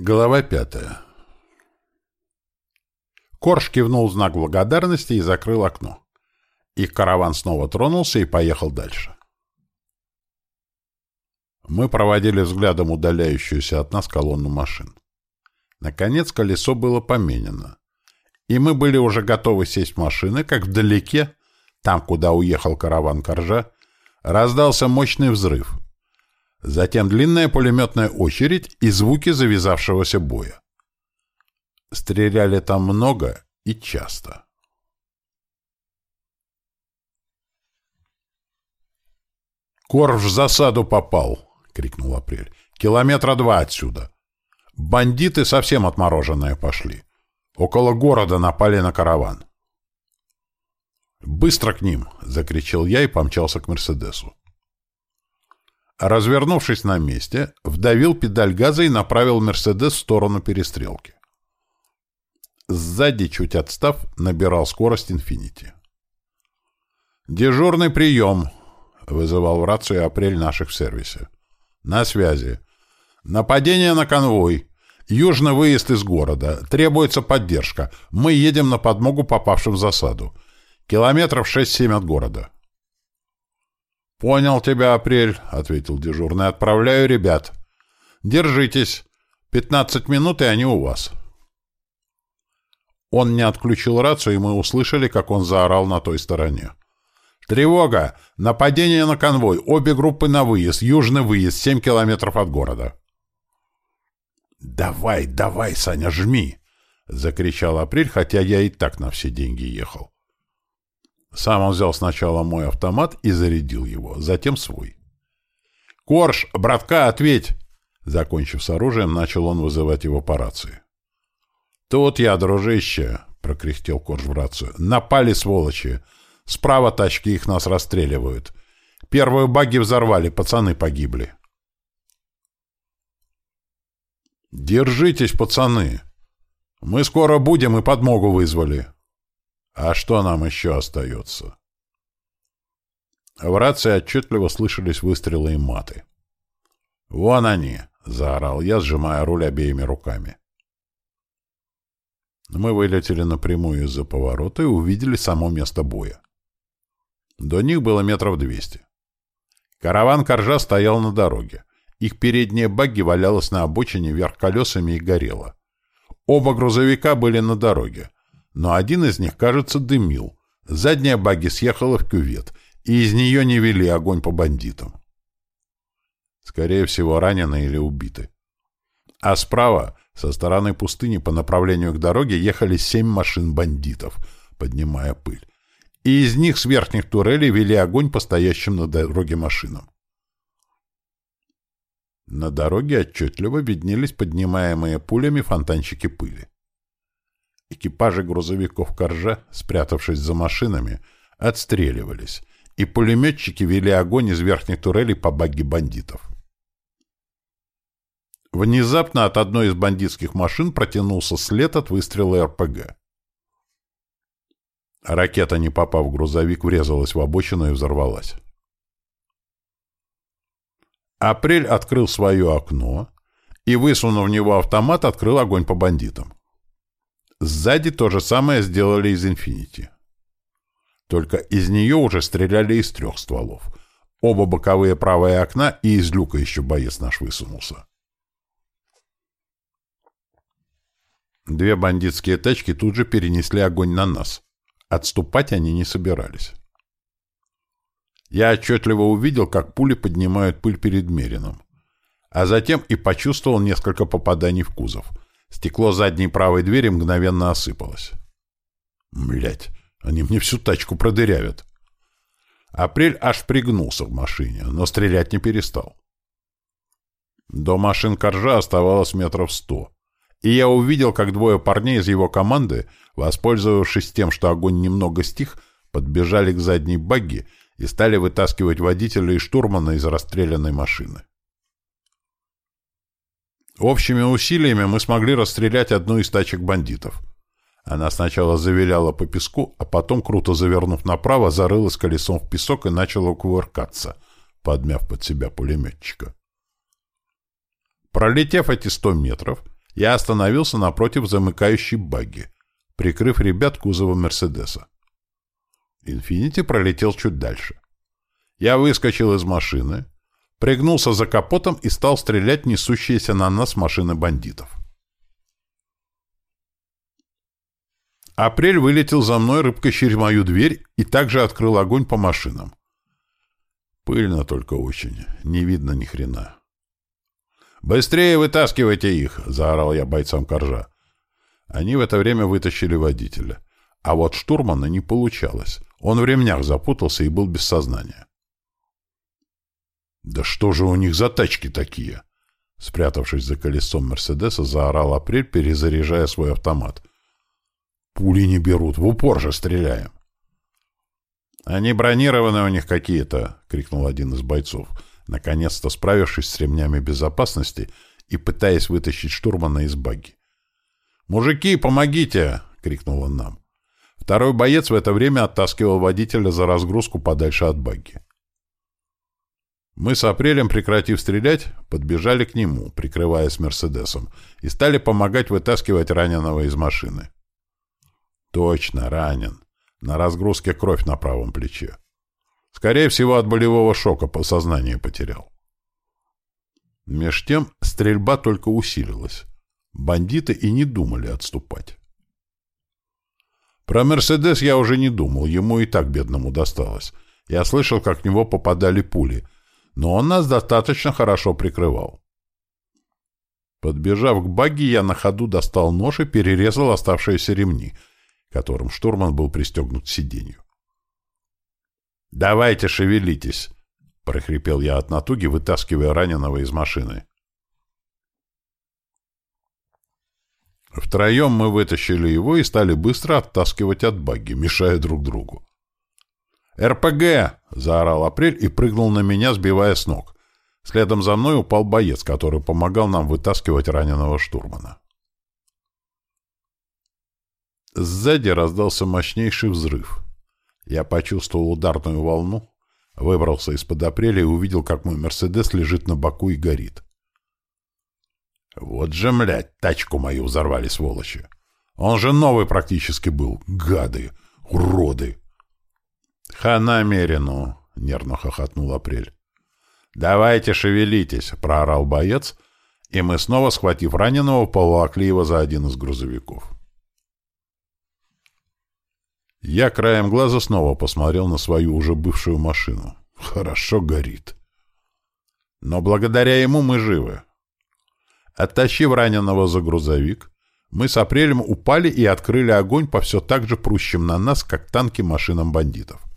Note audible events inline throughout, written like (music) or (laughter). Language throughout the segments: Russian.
Глава пятая. Корж кивнул знак благодарности и закрыл окно. Их караван снова тронулся и поехал дальше. Мы проводили взглядом удаляющуюся от нас колонну машин. Наконец колесо было поменено. И мы были уже готовы сесть в машины, как вдалеке, там, куда уехал караван Коржа, раздался мощный взрыв — Затем длинная пулеметная очередь и звуки завязавшегося боя. Стреляли там много и часто. «Корж в засаду попал!» — крикнул Апрель. «Километра два отсюда. Бандиты совсем отмороженные пошли. Около города напали на караван». «Быстро к ним!» — закричал я и помчался к Мерседесу. Развернувшись на месте, вдавил педаль газа и направил «Мерседес» в сторону перестрелки. Сзади, чуть отстав, набирал скорость «Инфинити». «Дежурный прием!» — вызывал в рацию апрель наших в сервисе. «На связи. Нападение на конвой. Южный выезд из города. Требуется поддержка. Мы едем на подмогу попавшим в засаду. Километров 6-7 от города». «Понял тебя, Апрель», — ответил дежурный. «Отправляю ребят. Держитесь. Пятнадцать минут, и они у вас». Он не отключил рацию, и мы услышали, как он заорал на той стороне. «Тревога! Нападение на конвой! Обе группы на выезд! Южный выезд! Семь километров от города!» «Давай, давай, Саня, жми!» — закричал Апрель, хотя я и так на все деньги ехал. Сам он взял сначала мой автомат и зарядил его, затем свой. «Корж, братка, ответь!» Закончив с оружием, начал он вызывать его по рации. «Тут я, дружище!» — прокряхтел Корж в рацию. «Напали, сволочи! Справа тачки их нас расстреливают. Первую баги взорвали, пацаны погибли». «Держитесь, пацаны! Мы скоро будем и подмогу вызвали!» А что нам еще остается? В рации отчетливо слышались выстрелы и маты. «Вон они!» — заорал я, сжимая руль обеими руками. Мы вылетели напрямую из-за поворота и увидели само место боя. До них было метров двести. Караван Коржа стоял на дороге. Их передняя багги валялась на обочине вверх колесами и горела. Оба грузовика были на дороге, но один из них, кажется, дымил. Задняя баги съехала в кювет, и из нее не вели огонь по бандитам. Скорее всего, ранены или убиты. А справа, со стороны пустыни по направлению к дороге, ехали семь машин бандитов, поднимая пыль. И из них с верхних турелей вели огонь по стоящим на дороге машинам. На дороге отчетливо виднелись поднимаемые пулями фонтанчики пыли. Экипажи грузовиков Коржа, спрятавшись за машинами, отстреливались, и пулеметчики вели огонь из верхних турелей по багги бандитов. Внезапно от одной из бандитских машин протянулся след от выстрела РПГ. Ракета, не попав в грузовик, врезалась в обочину и взорвалась. Апрель открыл свое окно и, высунув в него автомат, открыл огонь по бандитам. Сзади то же самое сделали из «Инфинити». Только из нее уже стреляли из трех стволов. Оба боковые правые окна, и из люка еще боец наш высунулся. Две бандитские тачки тут же перенесли огонь на нас. Отступать они не собирались. Я отчетливо увидел, как пули поднимают пыль перед Мерином. А затем и почувствовал несколько попаданий в кузов — Стекло задней правой двери мгновенно осыпалось. Млять, они мне всю тачку продырявят. Апрель аж пригнулся в машине, но стрелять не перестал. До машин Коржа оставалось метров сто, и я увидел, как двое парней из его команды, воспользовавшись тем, что огонь немного стих, подбежали к задней багги и стали вытаскивать водителя и штурмана из расстрелянной машины. Общими усилиями мы смогли расстрелять одну из тачек бандитов. Она сначала завиляла по песку, а потом, круто завернув направо, зарылась колесом в песок и начала кувыркаться, подмяв под себя пулеметчика. Пролетев эти сто метров, я остановился напротив замыкающей багги, прикрыв ребят кузовом Мерседеса. «Инфинити» пролетел чуть дальше. Я выскочил из машины, пригнулся за капотом и стал стрелять несущиеся на нас машины бандитов. Апрель вылетел за мной рыбкой через мою дверь и также открыл огонь по машинам. Пыльно только очень, не видно ни хрена. «Быстрее вытаскивайте их!» — заорал я бойцам коржа. Они в это время вытащили водителя. А вот штурмана не получалось. Он в ремнях запутался и был без сознания. «Да что же у них за тачки такие?» Спрятавшись за колесом Мерседеса, заорал Апрель, перезаряжая свой автомат. Пули не берут, в упор же стреляем. Они бронированные у них какие-то, крикнул один из бойцов, наконец-то справившись с ремнями безопасности и пытаясь вытащить штурмана из багги. «Мужики, помогите!» — крикнул он нам. Второй боец в это время оттаскивал водителя за разгрузку подальше от багги. Мы с Апрелем, прекратив стрелять, подбежали к нему, прикрываясь Мерседесом, и стали помогать вытаскивать раненого из машины. Точно, ранен. На разгрузке кровь на правом плече. Скорее всего, от болевого шока по сознанию потерял. Меж тем стрельба только усилилась. Бандиты и не думали отступать. Про «Мерседес» я уже не думал, ему и так бедному досталось. Я слышал, как в него попадали пули, но он нас достаточно хорошо прикрывал. Подбежав к багги, я на ходу достал нож и перерезал оставшиеся ремни — которым штурман был пристегнут к сиденью. «Давайте, шевелитесь!» — прохрипел я от натуги, вытаскивая раненого из машины. Втроем мы вытащили его и стали быстро оттаскивать от багги, мешая друг другу. «РПГ!» — заорал Апрель и прыгнул на меня, сбивая с ног. Следом за мной упал боец, который помогал нам вытаскивать раненого штурмана. Сзади раздался мощнейший взрыв. Я почувствовал ударную волну, выбрался из-под апреля и увидел, как мой «Мерседес» лежит на боку и горит. Вот же, млядь, тачку мою взорвали, сволочи. Он же новый практически был. Гады, уроды. Хана Мерину, нервно хохотнул Апрель. Давайте шевелитесь, проорал боец, и мы снова, схватив раненого, поволокли его за один из грузовиков. Я краем глаза снова посмотрел на свою уже бывшую машину. Хорошо горит. Но благодаря ему мы живы. Оттащив раненого за грузовик, мы с Апрелем упали и открыли огонь по все так же прущим на нас, как танки машинам бандитов.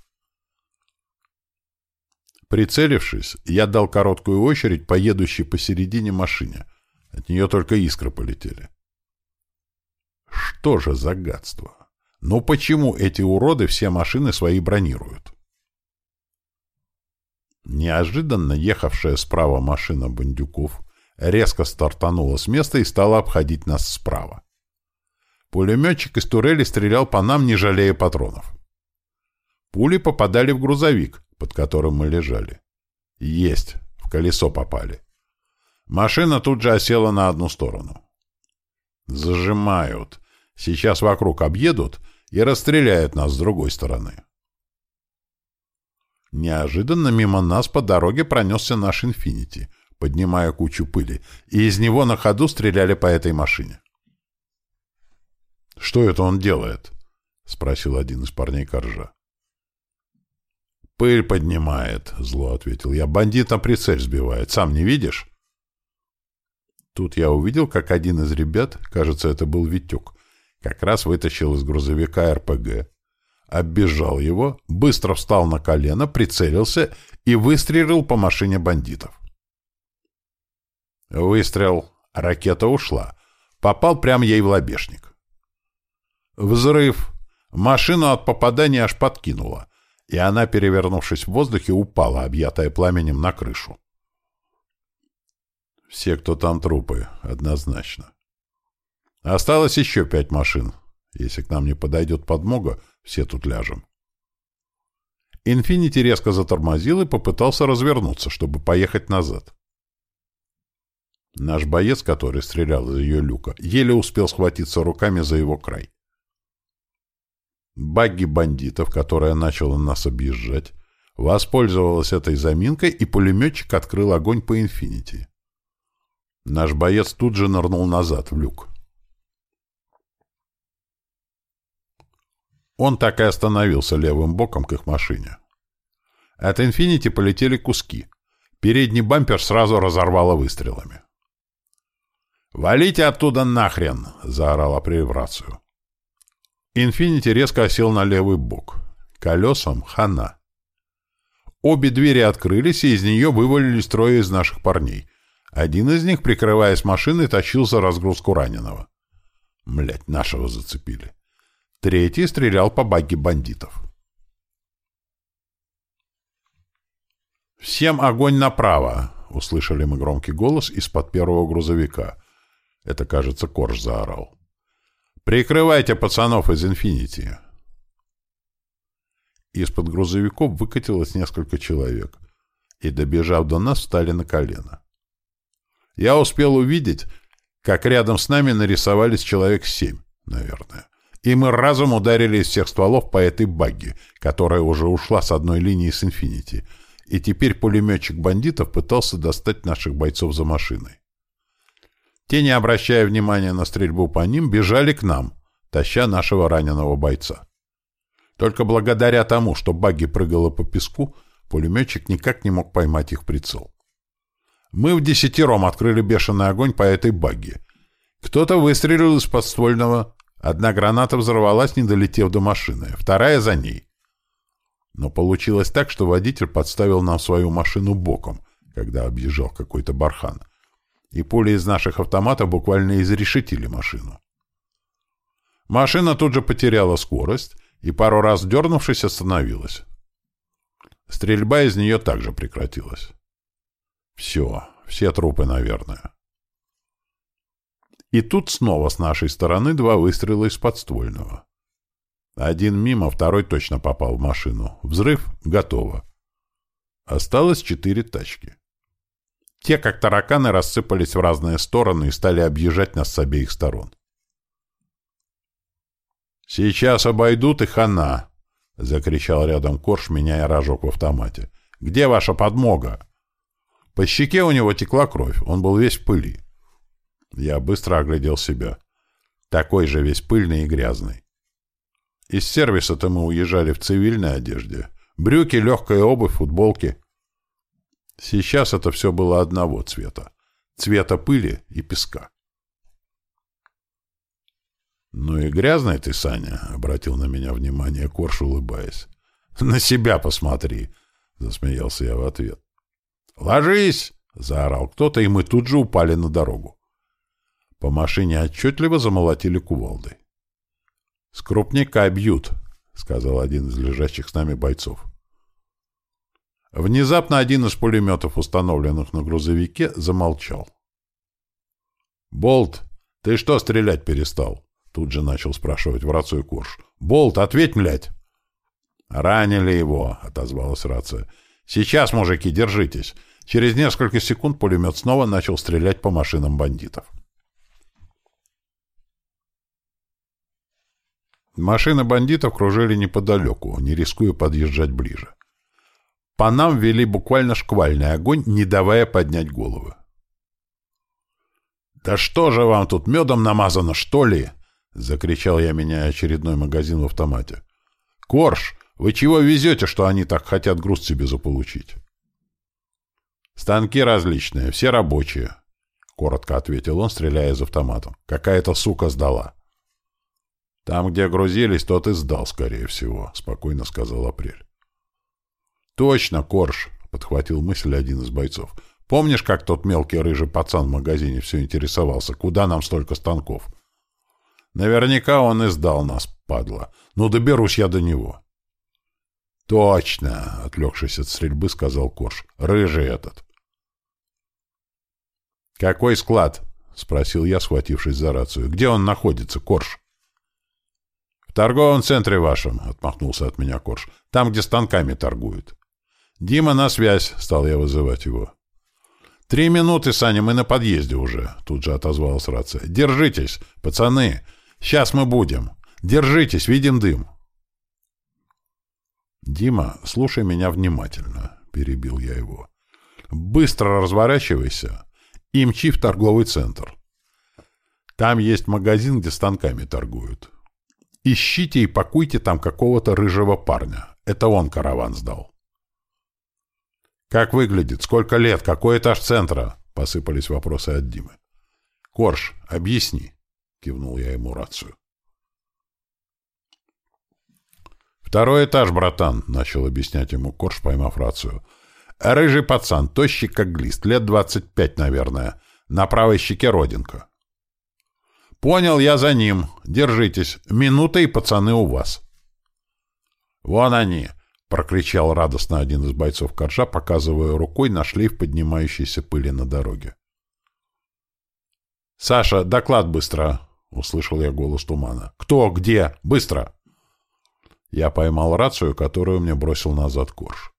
Прицелившись, я дал короткую очередь по едущей посередине машине. От нее только искры полетели. Что же за гадство? Но почему эти уроды все машины свои бронируют? Неожиданно ехавшая справа машина бандюков резко стартанула с места и стала обходить нас справа. Пулеметчик из турели стрелял по нам, не жалея патронов. Пули попадали в грузовик, под которым мы лежали. Есть, в колесо попали. Машина тут же осела на одну сторону. Зажимают. Сейчас вокруг объедут и расстреляют нас с другой стороны. Неожиданно мимо нас по дороге пронесся наш «Инфинити», поднимая кучу пыли, и из него на ходу стреляли по этой машине. «Что это он делает?» — спросил один из парней Коржа. «Пыль поднимает», — зло ответил я. «Бандит на прицель сбивает. Сам не видишь?» Тут я увидел, как один из ребят, кажется, это был Витек, как раз вытащил из грузовика РПГ, оббежал его, быстро встал на колено, прицелился и выстрелил по машине бандитов. Выстрел. Ракета ушла. Попал прямо ей в лобешник. Взрыв. Машину от попадания аж подкинуло, и она, перевернувшись в воздухе, упала, объятая пламенем, на крышу. Все, кто там трупы, однозначно. Осталось еще пять машин. Если к нам не подойдет подмога, все тут ляжем. Инфинити резко затормозил и попытался развернуться, чтобы поехать назад. Наш боец, который стрелял из ее люка, еле успел схватиться руками за его край. Багги бандитов, которая начала нас объезжать, воспользовалась этой заминкой, и пулеметчик открыл огонь по «Инфинити». Наш боец тут же нырнул назад, в люк. Он так и остановился левым боком к их машине. От «Инфинити» полетели куски. Передний бампер сразу разорвало выстрелами. «Валите оттуда нахрен!» — заорал Апрель рацию. «Инфинити» резко осел на левый бок. Колесам — хана. Обе двери открылись, и из нее вывалились трое из наших парней. Один из них, прикрываясь машиной, тащил за разгрузку раненого. Млять, нашего зацепили. Третий стрелял по багги бандитов. «Всем огонь направо!» — услышали мы громкий голос из-под первого грузовика. Это, кажется, Корж заорал. «Прикрывайте пацанов из «Инфинити». Из-под грузовиков выкатилось несколько человек, и, добежав до нас, встали на колено. Я успел увидеть, как рядом с нами нарисовались человек семь, наверное. И мы разом ударили из всех стволов по этой багги, которая уже ушла с одной линии с «Инфинити», и теперь пулеметчик бандитов пытался достать наших бойцов за машиной. Те, не обращая внимания на стрельбу по ним, бежали к нам, таща нашего раненого бойца. Только благодаря тому, что багги прыгала по песку, пулеметчик никак не мог поймать их прицел. Мы в десятером открыли бешеный огонь по этой багги. Кто-то выстрелил из подствольного. Одна граната взорвалась, не долетев до машины, вторая за ней. Но получилось так, что водитель подставил нам свою машину боком, когда объезжал какой-то бархан. И пули из наших автоматов буквально изрешетили машину. Машина тут же потеряла скорость, и пару раз дернувшись остановилась. Стрельба из нее также прекратилась. Все, все трупы, наверное. И тут снова с нашей стороны два выстрела из подствольного. Один мимо, второй точно попал в машину. Взрыв — готово. Осталось четыре тачки. Те, как тараканы, рассыпались в разные стороны и стали объезжать нас с обеих сторон. «Сейчас обойдут и хана!» — закричал рядом Корж, меняя рожок в автомате. «Где ваша подмога?» По щеке у него текла кровь, он был весь в пыли. Я быстро оглядел себя. Такой же весь пыльный и грязный. Из сервиса-то мы уезжали в цивильной одежде. Брюки, легкая обувь, футболки. Сейчас это все было одного цвета. Цвета пыли и песка. «Ну и грязный ты, Саня», — обратил на меня внимание Корж, улыбаясь. (laughs) «На себя посмотри», — засмеялся я в ответ. «Ложись!» — заорал кто-то, и мы тут же упали на дорогу. По машине отчетливо замолотили кувалдой. «С крупника бьют», — сказал один из лежащих с нами бойцов. Внезапно один из пулеметов, установленных на грузовике, замолчал. «Болт, ты что стрелять перестал?» Тут же начал спрашивать в рацию Корж. «Болт, ответь, млядь!» «Ранили его», — отозвалась рация. «Сейчас, мужики, держитесь». Через несколько секунд пулемет снова начал стрелять по машинам бандитов. Машины бандитов кружили неподалеку, не рискуя подъезжать ближе. По нам вели буквально шквальный огонь, не давая поднять головы. «Да что же вам тут медом намазано, что ли?» — закричал я, меняя очередной магазин в автомате. «Корж, вы чего везете, что они так хотят груз себе заполучить?» «Станки различные, все рабочие», — коротко ответил он, стреляя из автомата. «Какая-то сука сдала». «Там, где грузились, тот и сдал, скорее всего», — спокойно сказал Апрель. «Точно, Корж», — подхватил мысль один из бойцов. «Помнишь, как тот мелкий рыжий пацан в магазине все интересовался? Куда нам столько станков?» Наверняка он и сдал нас, падла. Ну, доберусь я до него. — Точно, — отвлекшись от стрельбы, сказал Корж. — Рыжий этот. — Какой склад? — спросил я, схватившись за рацию. — Где он находится, Корж? — В торговом центре вашем, — отмахнулся от меня Корж. — Там, где станками торгуют. — Дима, на связь, — стал я вызывать его. «Три минуты, Саня, мы на подъезде уже», — тут же отозвалась рация. «Держитесь, пацаны, сейчас мы будем. Держитесь, видим дым». «Дима, слушай меня внимательно», — перебил я его. «Быстро разворачивайся и мчи в торговый центр. Там есть магазин, где станками торгуют. Ищите и пакуйте там какого-то рыжего парня. Это он караван сдал». «Как выглядит? Сколько лет? Какой этаж центра?» — посыпались вопросы от Димы. «Корж, объясни», — кивнул я ему рацию. «Второй этаж, братан», — начал объяснять ему Корж, поймав рацию. «Рыжий пацан, тощий как глист, лет двадцать пять, наверное. На правой щеке родинка». «Понял, я за ним. Держитесь. Минута, и пацаны у вас». «Вон они», — прокричал радостно один из бойцов Коржа, показывая рукой на шлейф поднимающейся пыли на дороге. «Саша, доклад быстро!» — услышал я голос тумана. «Кто? Где? Быстро!» Я поймал рацию, которую мне бросил назад Корж.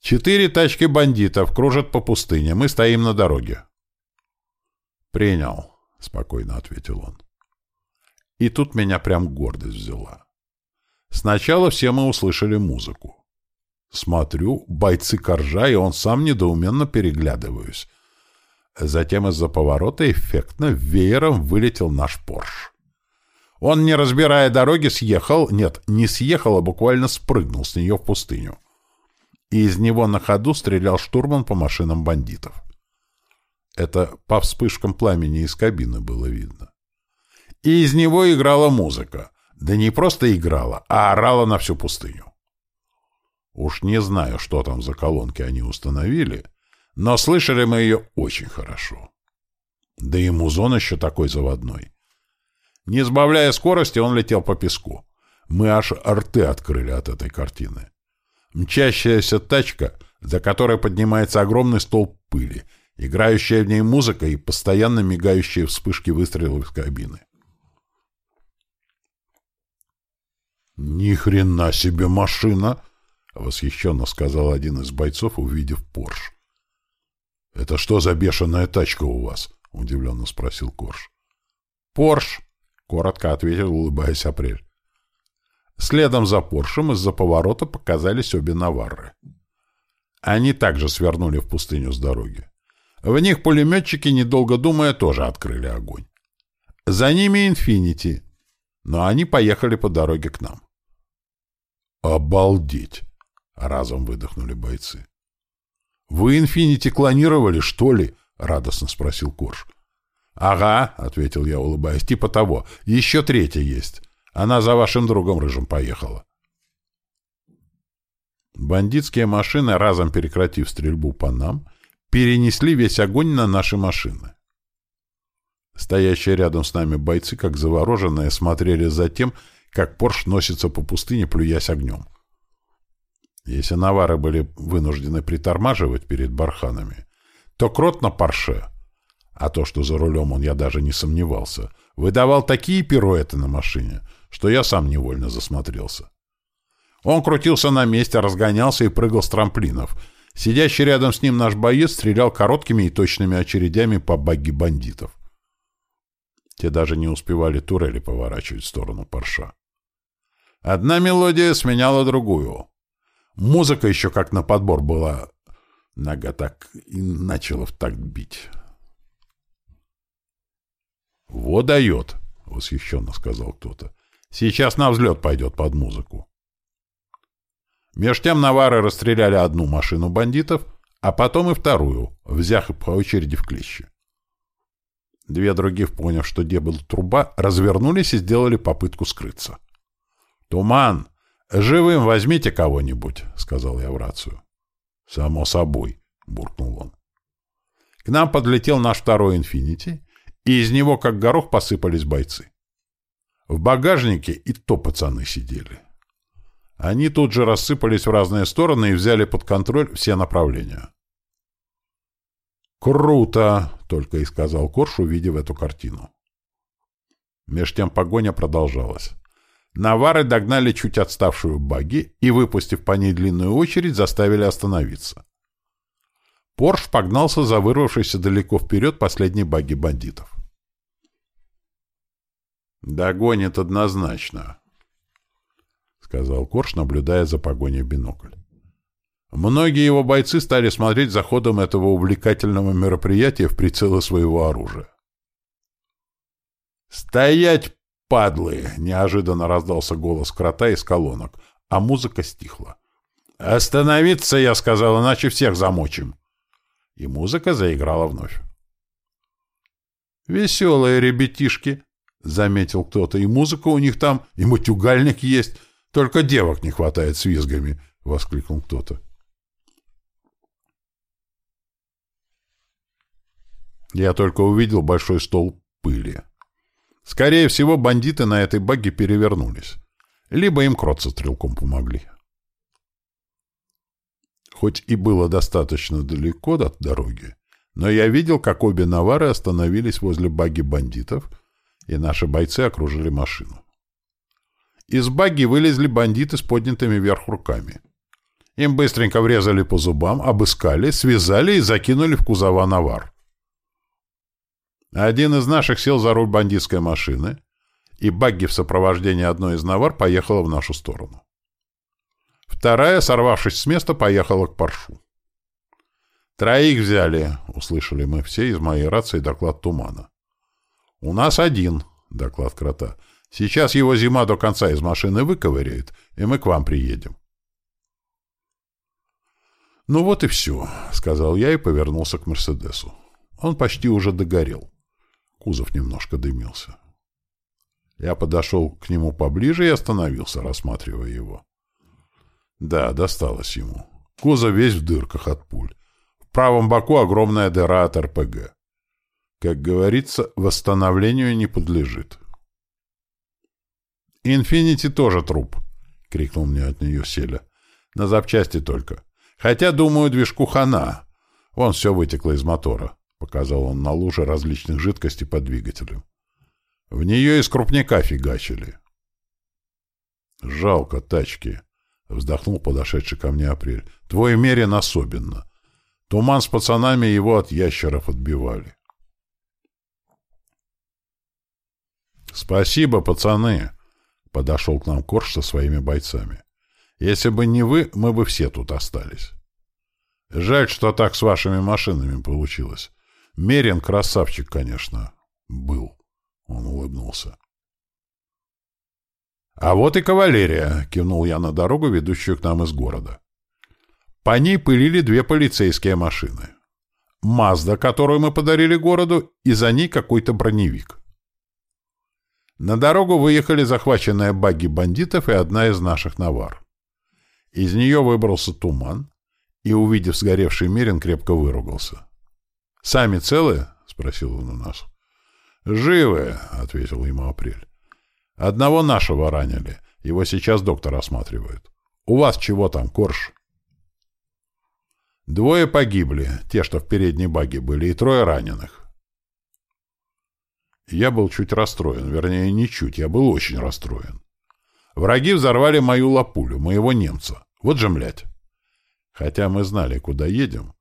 «Четыре тачки бандитов кружат по пустыне. Мы стоим на дороге». «Принял», — спокойно ответил он. И тут меня прям гордость взяла. Сначала все мы услышали музыку. Смотрю, бойцы коржа, и он сам недоуменно переглядываюсь. Затем из-за поворота эффектно веером вылетел наш Порш. Он, не разбирая дороги, съехал, нет, не съехал, а буквально спрыгнул с нее в пустыню. И из него на ходу стрелял штурман по машинам бандитов. Это по вспышкам пламени из кабины было видно. И из него играла музыка. Да не просто играла, а орала на всю пустыню. Уж не знаю, что там за колонки они установили, но слышали мы ее очень хорошо. Да и музон еще такой заводной. Не сбавляя скорости, он летел по песку. Мы аж рты открыли от этой картины. Мчащаяся тачка, за которой поднимается огромный столб пыли, играющая в ней музыка и постоянно мигающие вспышки выстрелов из кабины. «Ни хрена себе машина!» — восхищенно сказал один из бойцов, увидев Порш. «Это что за бешеная тачка у вас?» — удивленно спросил Корж. «Порш!» — коротко ответил, улыбаясь Апрель. Следом за Поршем из-за поворота показались обе Наварры. Они также свернули в пустыню с дороги. В них пулеметчики, недолго думая, тоже открыли огонь. За ними «Инфинити», но они поехали по дороге к нам. «Обалдеть!» — разом выдохнули бойцы. «Вы «Инфинити» клонировали, что ли?» — радостно спросил Корж. «Ага», — ответил я, улыбаясь, — «типа того. Еще третья есть. Она за вашим другом Рыжим поехала». Бандитские машины, разом прекратив стрельбу по нам, перенесли весь огонь на наши машины. Стоящие рядом с нами бойцы, как завороженные, смотрели за тем, как Порш носится по пустыне, плюясь огнем. Если навары были вынуждены притормаживать перед барханами, то крот на парше а то, что за рулем он, я даже не сомневался, выдавал такие пируэты на машине, что я сам невольно засмотрелся. Он крутился на месте, разгонялся и прыгал с трамплинов. Сидящий рядом с ним наш боец стрелял короткими и точными очередями по багги бандитов. Те даже не успевали турели поворачивать в сторону парша. Одна мелодия сменяла другую. Музыка еще как на подбор была. Нога так и начала в такт бить. «Во дает!» — восхищенно сказал кто-то. «Сейчас на взлет пойдет под музыку». Меж тем навары расстреляли одну машину бандитов, а потом и вторую, взяв по очереди в клещи. Две других, поняв, что где была труба, развернулись и сделали попытку скрыться. «Туман! Живым возьмите кого-нибудь!» — сказал я в рацию. «Само собой!» — буркнул он. К нам подлетел наш второй «Инфинити», и из него, как горох, посыпались бойцы. В багажнике и то пацаны сидели. Они тут же рассыпались в разные стороны и взяли под контроль все направления. «Круто!» — только и сказал Корж, увидев эту картину. Меж тем погоня продолжалась. Навары догнали чуть отставшую баги и, выпустив по ней длинную очередь, заставили остановиться. Порш погнался за вырвавшейся далеко вперед последней баги бандитов. «Догонит однозначно», — сказал Корж, наблюдая за погоней в бинокль. Многие его бойцы стали смотреть за ходом этого увлекательного мероприятия в прицелы своего оружия. «Стоять, падлы!» — неожиданно раздался голос крота из колонок, а музыка стихла. «Остановиться, я сказал, иначе всех замочим!» И музыка заиграла вновь. «Веселые ребятишки!» — заметил кто-то. «И музыка у них там, и матюгальник есть, только девок не хватает с визгами!» — воскликнул кто-то. Я только увидел большой стол пыли. Скорее всего, бандиты на этой баге перевернулись. Либо им крот со стрелком помогли. Хоть и было достаточно далеко от дороги, но я видел, как обе навары остановились возле баги бандитов, и наши бойцы окружили машину. Из баги вылезли бандиты с поднятыми вверх руками. Им быстренько врезали по зубам, обыскали, связали и закинули в кузова навар. Один из наших сел за руль бандитской машины, и багги в сопровождении одной из навар поехала в нашу сторону. Вторая, сорвавшись с места, поехала к паршу. «Троих взяли», — услышали мы все из моей рации доклад Тумана. «У нас один», — доклад Крота. «Сейчас его зима до конца из машины выковыряет, и мы к вам приедем». «Ну вот и все», — сказал я и повернулся к Мерседесу. Он почти уже догорел. Кузов немножко дымился. Я подошел к нему поближе и остановился, рассматривая его. Да, досталось ему. Кузов весь в дырках от пуль. В правом боку огромная дыра от РПГ. Как говорится, восстановлению не подлежит. «Инфинити тоже труп», — крикнул мне от нее Селя. «На запчасти только. Хотя, думаю, движку хана. Вон все вытекло из мотора. — показал он на луже различных жидкостей под двигателем. В нее из крупняка фигачили. «Жалко тачки», — вздохнул подошедший ко мне Апрель. «Твой Мерин особенно. Туман с пацанами его от ящеров отбивали». «Спасибо, пацаны», — подошел к нам Корж со своими бойцами. «Если бы не вы, мы бы все тут остались. Жаль, что так с вашими машинами получилось. Мерин красавчик, конечно, был. Он улыбнулся. «А вот и кавалерия», — кивнул я на дорогу, ведущую к нам из города. По ней пылили две полицейские машины. «Мазда», которую мы подарили городу, и за ней какой-то броневик. На дорогу выехали захваченные багги бандитов и одна из наших навар. Из нее выбрался туман, и, увидев сгоревший Мерин, крепко выругался. «Сами целы?» — спросил он у нас. «Живы», — ответил ему Апрель. «Одного нашего ранили. Его сейчас доктор осматривает. У вас чего там, Корж?» Двое погибли, те, что в передней баге были, и трое раненых. Я был чуть расстроен, вернее, не чуть, я был очень расстроен. Враги взорвали мою лапулю, моего немца. Вот же, млядь. Хотя мы знали, куда едем,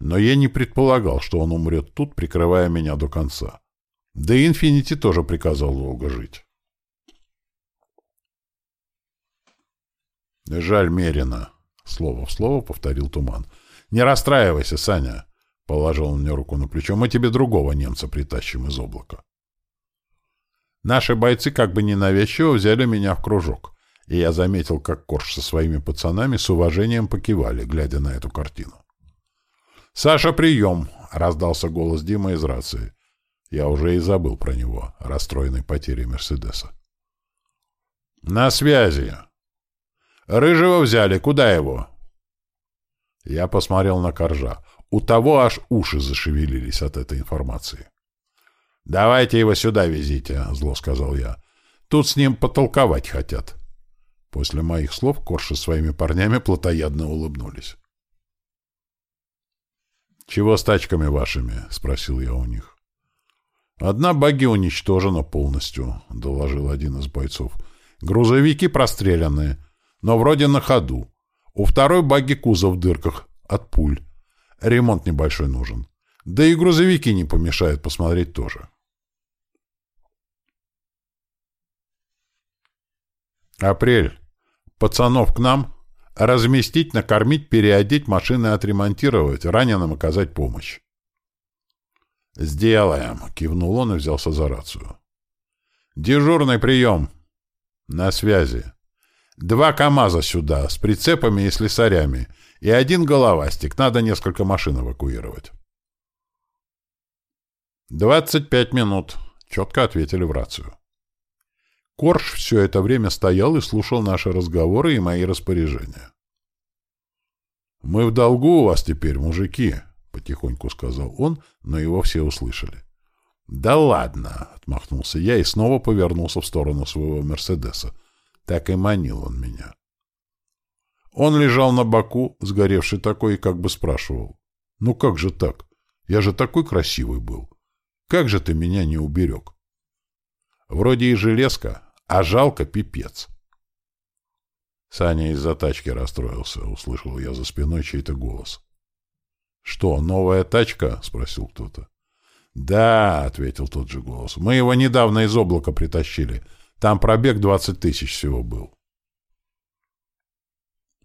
но я не предполагал, что он умрет тут, прикрывая меня до конца. Да и Инфинити тоже приказал долго жить. «Жаль Мерина», — слово в слово повторил Туман. «Не расстраивайся, Саня», — положил он мне руку на плечо. «Мы тебе другого немца притащим из облака». Наши бойцы как бы ненавязчиво взяли меня в кружок, и я заметил, как Корж со своими пацанами с уважением покивали, глядя на эту картину. «Саша, прием!» — раздался голос Димы из рации. Я уже и забыл про него, расстроенный потерей Мерседеса. «На связи!» «Рыжего взяли. Куда его?» Я посмотрел на Коржа. У того аж уши зашевелились от этой информации. «Давайте его сюда везите», — зло сказал я. «Тут с ним потолковать хотят». После моих слов Корж со своими парнями плотоядно улыбнулись. «Чего с тачками вашими?» — спросил я у них. «Одна баги уничтожена полностью», — доложил один из бойцов. «Грузовики простреляны, но вроде на ходу. У второй баги кузов в дырках от пуль. Ремонт небольшой нужен. Да и грузовики не помешают посмотреть тоже. Апрель. Пацанов к нам. Разместить, накормить, переодеть, машины отремонтировать, раненым оказать помощь. «Сделаем», — кивнул он и взялся за рацию. «Дежурный прием. На связи. Два КАМАЗа сюда, с прицепами и слесарями, и один головастик. Надо несколько машин эвакуировать». «Двадцать пять минут», — четко ответили в рацию. Корж все это время стоял и слушал наши разговоры и мои распоряжения. «Мы в долгу у вас теперь, мужики», — потихоньку сказал он, но его все услышали. «Да ладно!» — отмахнулся я и снова повернулся в сторону своего «Мерседеса». Так и манил он меня. Он лежал на боку, сгоревший такой, и как бы спрашивал. «Ну как же так? Я же такой красивый был. Как же ты меня не уберег?» Вроде и железка, а жалко пипец. Саня из-за тачки расстроился, услышал я за спиной чей-то голос. «Что, новая тачка?» — спросил кто-то. «Да», — ответил тот же голос. «Мы его недавно из облака притащили. Там пробег двадцать тысяч всего был».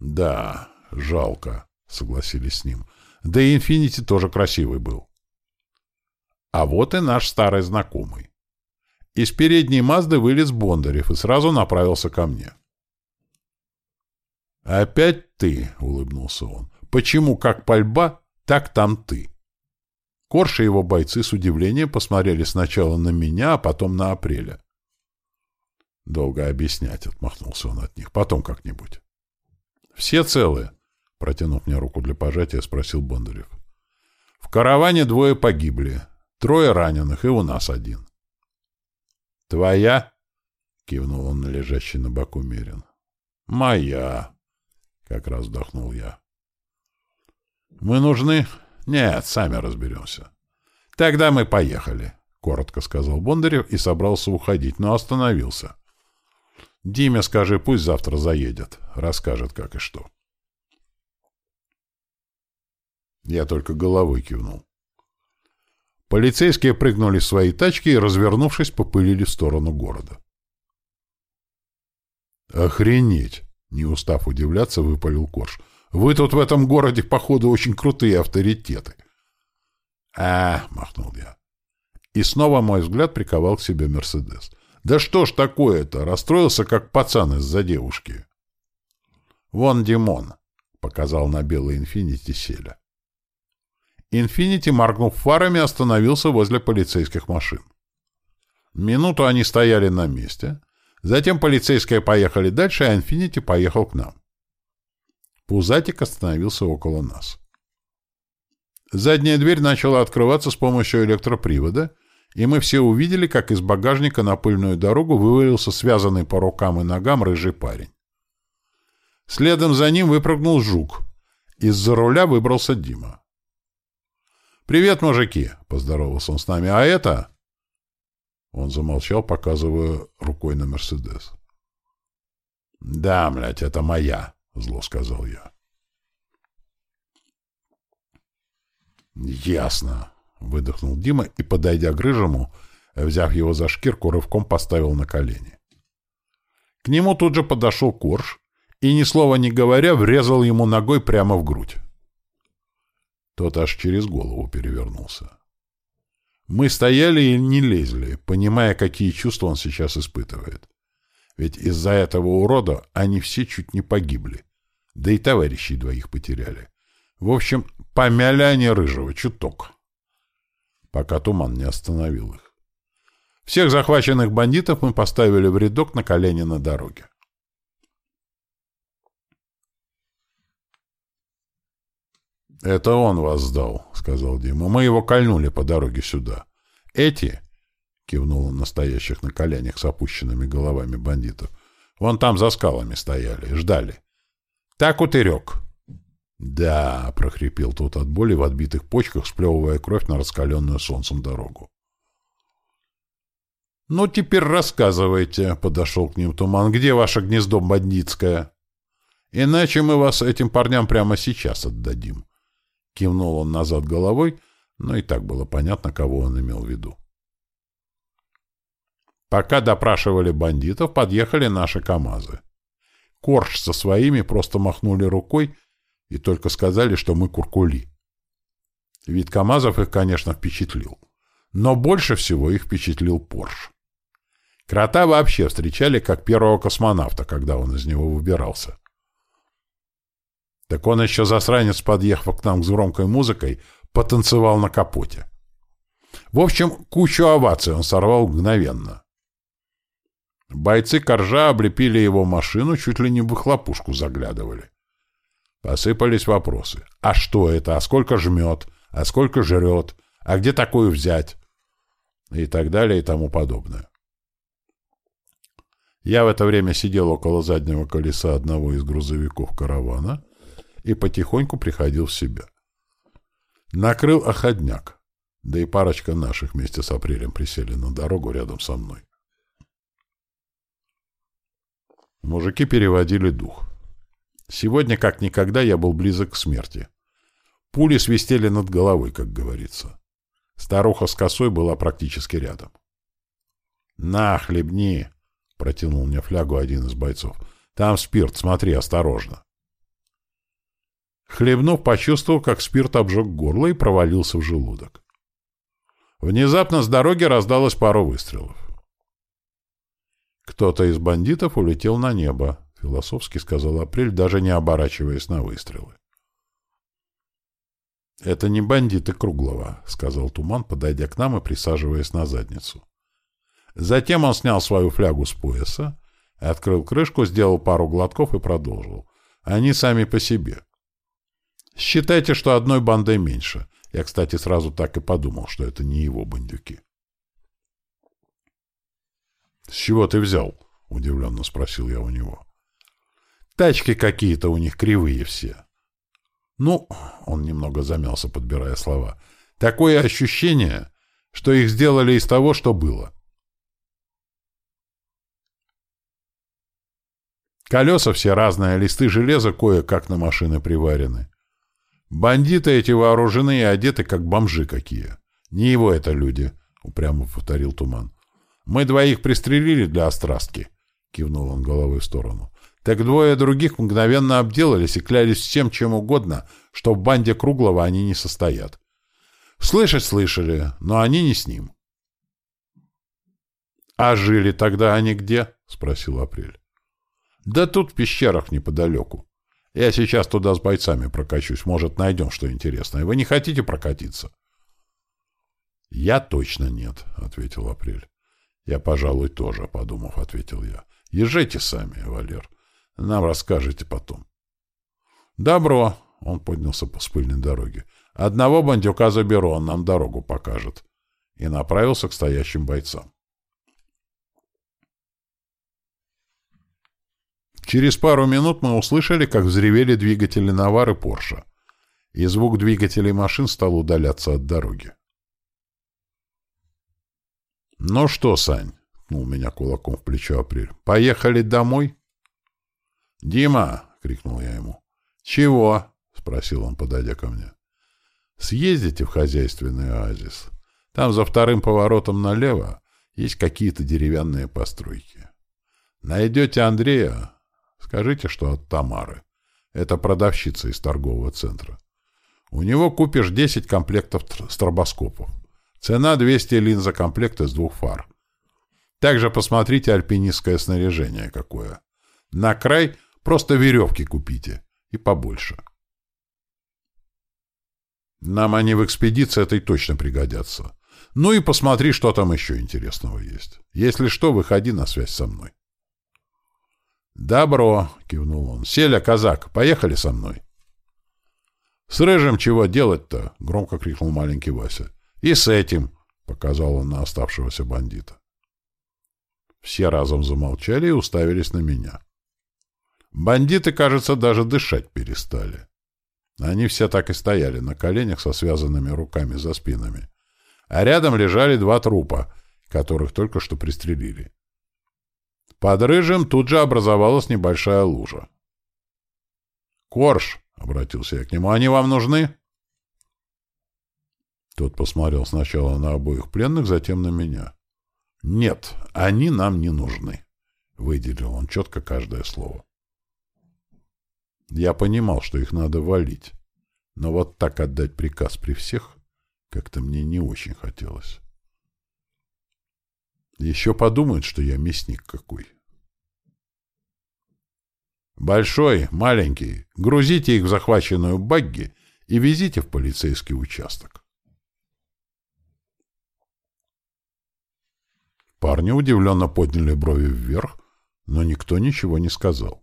«Да, жалко», — согласились с ним. «Да и Инфинити тоже красивый был». А вот и наш старый знакомый. Из передней Мазды вылез Бондарев и сразу направился ко мне. «Опять ты?» — улыбнулся он. «Почему как пальба, так там ты?» Корж и его бойцы с удивлением посмотрели сначала на меня, а потом на Апреля. «Долго объяснять», — отмахнулся он от них. «Потом как-нибудь». «Все целые?» — протянув мне руку для пожатия, спросил Бондарев. «В караване двое погибли, трое раненых и у нас один». «Твоя?» — кивнул он на лежащий на боку Мерин. «Моя!» — как раз вдохнул я. «Мы нужны?» «Нет, сами разберемся». «Тогда мы поехали», — коротко сказал Бондарев и собрался уходить, но остановился. «Диме скажи, пусть завтра заедет, расскажет, как и что». Я только головой кивнул. Полицейские прыгнули в свои тачки и, развернувшись, попылили в сторону города. «Охренеть!» — не устав удивляться, выпалил Корж. «Вы тут в этом городе, походу, очень крутые авторитеты». «А!» — махнул я. И снова мой взгляд приковал к себе Мерседес. «Да что ж такое-то? Расстроился, как пацан из-за девушки». «Вон Димон», — показал на белый инфинити Селя. Инфинити, моргнув фарами, остановился возле полицейских машин. Минуту они стояли на месте. Затем полицейские поехали дальше, а Инфинити поехал к нам. Пузатик остановился около нас. Задняя дверь начала открываться с помощью электропривода, и мы все увидели, как из багажника на пыльную дорогу вывалился связанный по рукам и ногам рыжий парень. Следом за ним выпрыгнул жук. Из-за руля выбрался Дима. «Привет, мужики!» — поздоровался он с нами. «А это...» Он замолчал, показывая рукой на «Мерседес». «Да, блядь, это моя», — зло сказал я. «Ясно», — выдохнул Дима и, подойдя к Рыжему, взяв его за шкирку, рывком поставил на колени. К нему тут же подошел Корж и, ни слова не говоря, врезал ему ногой прямо в грудь. Тот аж через голову перевернулся. Мы стояли и не лезли, понимая, какие чувства он сейчас испытывает. Ведь из-за этого урода они все чуть не погибли. Да и товарищей двоих потеряли. В общем, помяли они рыжего чуток. Пока туман не остановил их. Всех захваченных бандитов мы поставили в рядок на колени на дороге. «Это он вас сдал», — сказал Дима. «Мы его кольнули по дороге сюда. Эти...» — кивнул он настоящих на коленях с опущенными головами бандитов. «Вон там за скалами стояли, ждали. Так утырек». «Да», — прохрипел тот от боли в отбитых почках, сплевывая кровь на раскаленную солнцем дорогу. «Ну, теперь рассказывайте», — подошел к ним Туман, — «где ваше гнездо бандитское? Иначе мы вас этим парням прямо сейчас отдадим. Кивнул он назад головой, но и так было понятно, кого он имел в виду. Пока допрашивали бандитов, подъехали наши КАМАЗы. Корж со своими просто махнули рукой и только сказали, что мы куркули. Вид КАМАЗов их, конечно, впечатлил. Но больше всего их впечатлил Порш. Крота вообще встречали как первого космонавта, когда он из него выбирался. Так он еще засранец, подъехав к нам с громкой музыкой, потанцевал на капоте. В общем, кучу оваций он сорвал мгновенно. Бойцы коржа облепили его машину, чуть ли не в хлопушку заглядывали. Посыпались вопросы. А что это? А сколько жмет? А сколько жрет? А где такую взять? И так далее и тому подобное. Я в это время сидел около заднего колеса одного из грузовиков каравана и потихоньку приходил в себя. Накрыл охотняк, да и парочка наших вместе с апрелем присели на дорогу рядом со мной. Мужики переводили дух. Сегодня, как никогда, я был близок к смерти. Пули свистели над головой, как говорится. Старуха с косой была практически рядом. «На, хлебни!» — протянул мне флягу один из бойцов. «Там спирт, смотри, осторожно!» Хлебнув, почувствовал, как спирт обжег горло и провалился в желудок. Внезапно с дороги раздалось пару выстрелов. Кто-то из бандитов улетел на небо, философски сказал Апрель, даже не оборачиваясь на выстрелы. «Это не бандиты Круглого», — сказал Туман, подойдя к нам и присаживаясь на задницу. Затем он снял свою флягу с пояса, открыл крышку, сделал пару глотков и продолжил. «Они сами по себе. Считайте, что одной бандой меньше. Я, кстати, сразу так и подумал, что это не его бандюки». «С чего ты взял?» — удивленно спросил я у него. «Тачки какие-то у них кривые все». «Ну...» — он немного замялся, подбирая слова. «Такое ощущение, что их сделали из того, что было». Колеса все разные, листы железа кое-как на машины приварены. Бандиты эти вооружены и одеты, как бомжи какие. Не его это люди, — упрямо повторил Туман. Мы двоих пристрелили для острастки, — кивнул он головой в сторону. Так двое других мгновенно обделались и клялись всем чем угодно, что в банде Круглого они не состоят. Слышать слышали, но они не с ним. — А жили тогда они где? — спросил Апрель. — Да тут в пещерах неподалеку. Я сейчас туда с бойцами прокачусь. Может, найдем что интересное. Вы не хотите прокатиться? — Я точно нет, — ответил Апрель. «Я, пожалуй, тоже», — подумав, ответил я. «Езжайте сами, Валер. Нам расскажете потом». «Добро», — он поднялся по спыльной дороге. «Одного бандюка заберу, он нам дорогу покажет». И направился к стоящим бойцам. Через пару минут мы услышали, как взревели двигатели Навары Порша, и звук двигателей машин стал удаляться от дороги. «Ну что, Сань?» — ткнул меня кулаком в плечо Апрель. «Поехали домой?» «Дима!» — крикнул я ему. «Чего?» — спросил он, подойдя ко мне. «Съездите в хозяйственный оазис. Там за вторым поворотом налево есть какие-то деревянные постройки. Найдете Андрея, скажите, что от Тамары. Это продавщица из торгового центра. У него купишь 10 комплектов стробоскопов. Цена 200 лин за комплект из двух фар. Также посмотрите альпинистское снаряжение какое. На край просто веревки купите. И побольше. Нам они в экспедиции этой точно пригодятся. Ну и посмотри, что там еще интересного есть. Если что, выходи на связь со мной. «Добро!» — кивнул он. «Селя, казак, поехали со мной!» «С рыжим чего делать-то?» — громко крикнул маленький Вася. «И с этим», — показал он на оставшегося бандита. Все разом замолчали и уставились на меня. Бандиты, кажется, даже дышать перестали. Они все так и стояли на коленях со связанными руками за спинами. А рядом лежали два трупа, которых только что пристрелили. Под рыжим тут же образовалась небольшая лужа. «Корж!» — обратился я к нему. «Они вам нужны?» Тот посмотрел сначала на обоих пленных, затем на меня. «Нет, они нам не нужны», — выделил он четко каждое слово. Я понимал, что их надо валить, но вот так отдать приказ при всех как-то мне не очень хотелось. Еще подумают, что я мясник какой. «Большой, маленький, грузите их в захваченную багги и везите в полицейский участок». Парни удивленно подняли брови вверх, но никто ничего не сказал.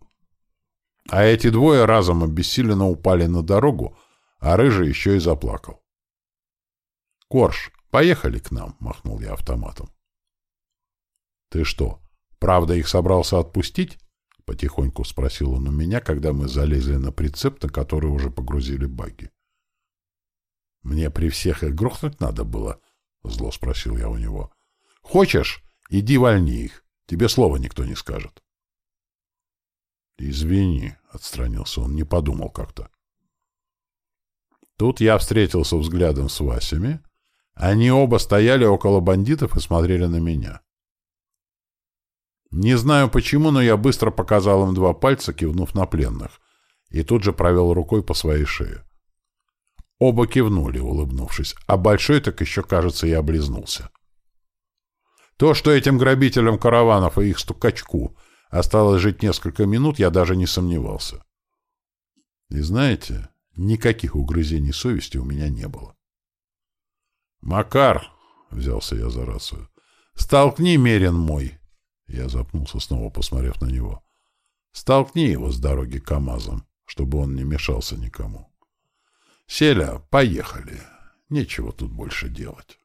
А эти двое разом обессиленно упали на дорогу, а Рыжий еще и заплакал. «Корж, поехали к нам», — махнул я автоматом. «Ты что, правда их собрался отпустить?» — потихоньку спросил он у меня, когда мы залезли на прицеп, на который уже погрузили багги. «Мне при всех их грохнуть надо было?» — зло спросил я у него. «Хочешь, иди вольни их. Тебе слова никто не скажет». «Извини», — отстранился он, не подумал как-то. Тут я встретился взглядом с Васями. Они оба стояли около бандитов и смотрели на меня. Не знаю почему, но я быстро показал им два пальца, кивнув на пленных, и тут же провел рукой по своей шее. Оба кивнули, улыбнувшись, а Большой так еще, кажется, и облизнулся. То, что этим грабителям караванов и их стукачку осталось жить несколько минут, я даже не сомневался. И знаете, никаких угрызений совести у меня не было. «Макар!» — взялся я за рацию. «Столкни мерен мой!» Я запнулся, снова посмотрев на него. «Столкни его с дороги КамАЗом, чтобы он не мешался никому. Селя, поехали. Нечего тут больше делать».